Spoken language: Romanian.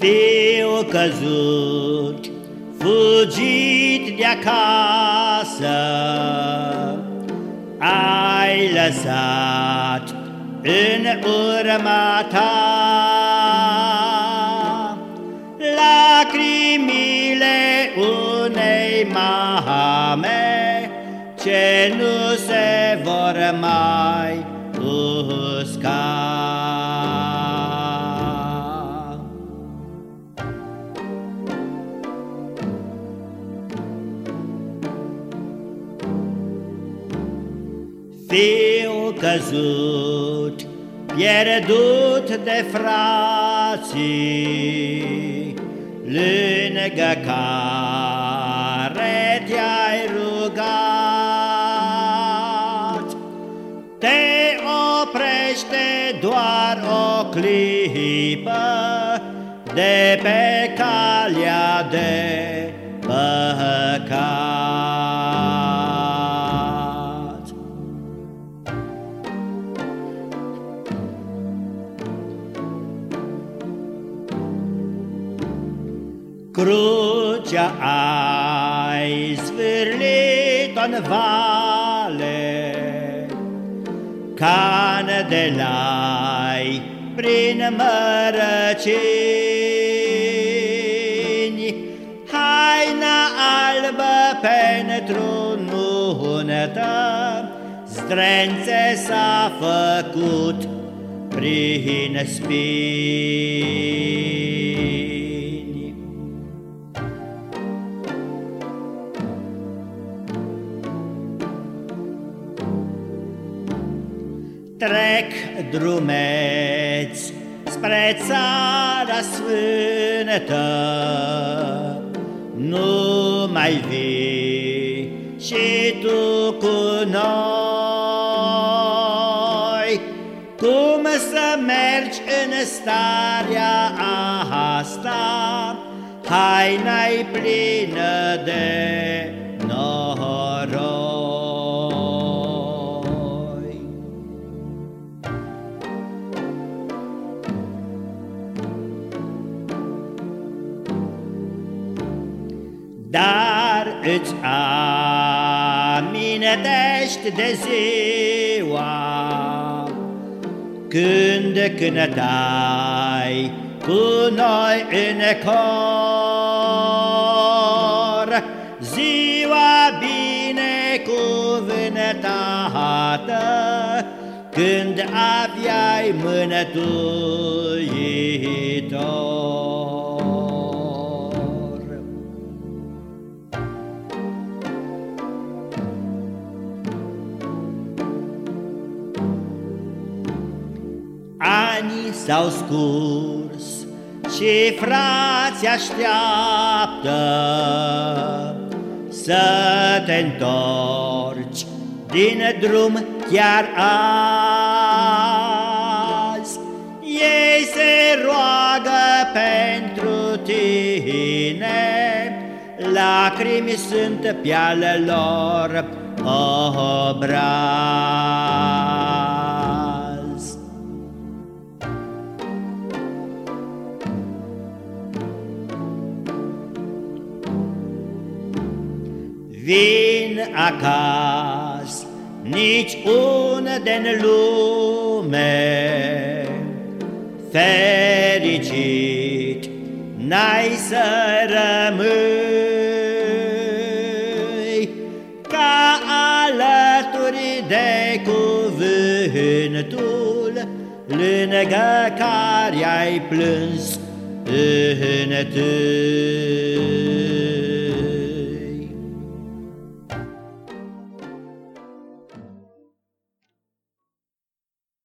Fiu căzut, fugit de acasă, Ai lăsat în urma ta Lacrimile unei mame Ce nu se vor mai usca Fiu căzut, pierdut de frații, Lângă care te-ai rugat, Te oprește doar o clipă De pe calea de păcat. Crucea ai zvârlit în vale, Candelai prin mărăcini, Haina albă pentru nuntă, Zdrențe s-a făcut prin spini. Trec drumeți spre țara sfântă, Nu mai vii și tu cu noi, Cum să mergi în starea asta, Haina-i plină de Dar îți amintești de ziua Când cântai cu noi în cor. Ziua binecuvântată Când aveai mânătuitor s-au scurs și frații așteaptă Să te întorci din drum chiar azi. Ei se roagă pentru tine Lacrimi sunt pe ale lor obraz Vin acasă, nici unde în lume, Fericit n-ai să rămâi, Ca alături de cuvântul, Lângă care ai plâns întâi.